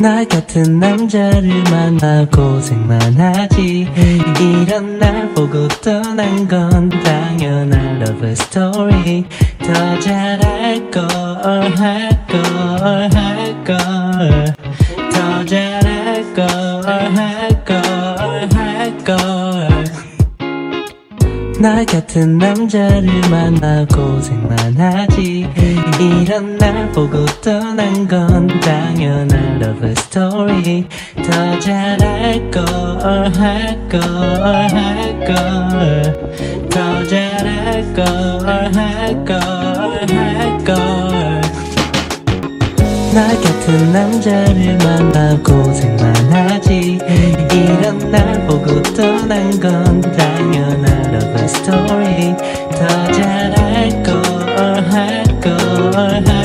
나 같은 남자를 만나 고생만 하지. 이런 날 보고 떠난 건 당연한 love story 더 잘할 걸 할 걸 할 걸. 더 잘할 걸 할 걸 할 걸. 나 같은 남자를 만나 고생만 하지 이런 날 보고 떠난 건 당연한 love story 더 잘할 걸 할 걸 할 걸. 더 잘할 걸 할 걸 할 걸. 나 같은 남자를 만나 고생만 하지. 이런 날 보고 떠난 건 당연한 love story 더 잘할 걸할걸할